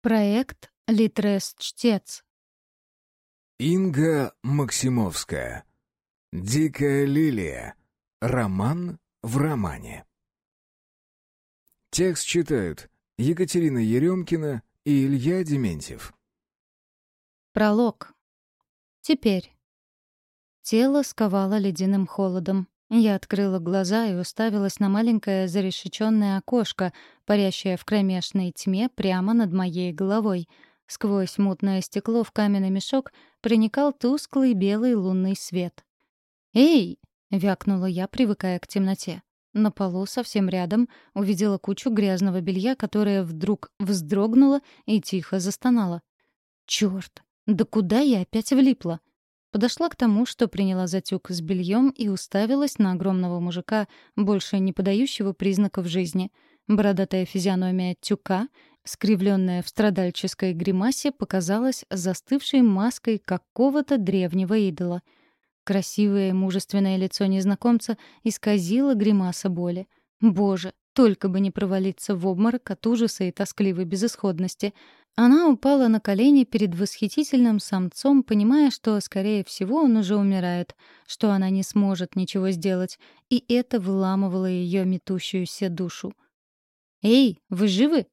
Проект «Литрес-чтец». Инга Максимовская. «Дикая лилия». Роман в романе. Текст читают Екатерина Еремкина и Илья Дементьев. Пролог. Теперь. Тело сковало ледяным холодом. Я открыла глаза и уставилась на маленькое зарешеченное окошко, парящее в кромешной тьме прямо над моей головой. Сквозь мутное стекло в каменный мешок проникал тусклый белый лунный свет. «Эй!» — вякнула я, привыкая к темноте. На полу совсем рядом увидела кучу грязного белья, которое вдруг вздрогнуло и тихо застонало. «Чёрт! Да куда я опять влипла?» Подошла к тому, что приняла затюк с бельем и уставилась на огромного мужика, больше не подающего признаков жизни. Бородатая физиономия тюка, скривленная в страдальческой гримасе, показалась застывшей маской какого-то древнего идола. Красивое мужественное лицо незнакомца исказило гримаса боли. Боже, только бы не провалиться в обморок от ужаса и тоскливой безысходности. Она упала на колени перед восхитительным самцом, понимая, что, скорее всего, он уже умирает, что она не сможет ничего сделать, и это выламывало ее метущуюся душу. «Эй, вы живы?»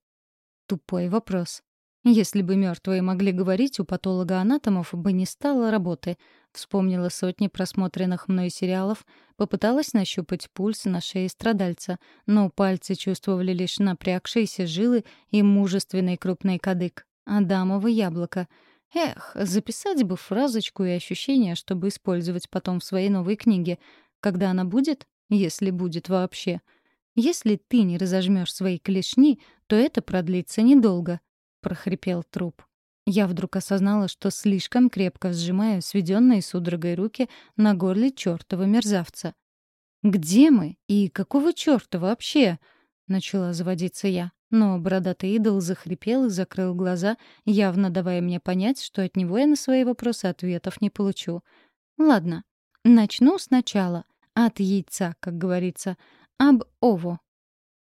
Тупой вопрос. Если бы мертвые могли говорить, у патолога-анатомов бы не стало работы. Вспомнила сотни просмотренных мной сериалов, попыталась нащупать пульс на шее страдальца, но пальцы чувствовали лишь напрягшиеся жилы и мужественный крупный кадык. Адамово яблоко. Эх, записать бы фразочку и ощущение, чтобы использовать потом в своей новой книге. Когда она будет? Если будет вообще. Если ты не разожмешь свои клешни, то это продлится недолго, — прохрипел труп. Я вдруг осознала, что слишком крепко сжимаю сведенные судорогой руки на горле чертова мерзавца. «Где мы? И какого черта вообще?» — начала заводиться я. Но бородатый идол захрипел и закрыл глаза, явно давая мне понять, что от него я на свои вопросы ответов не получу. «Ладно, начну сначала. От яйца, как говорится. Об ово.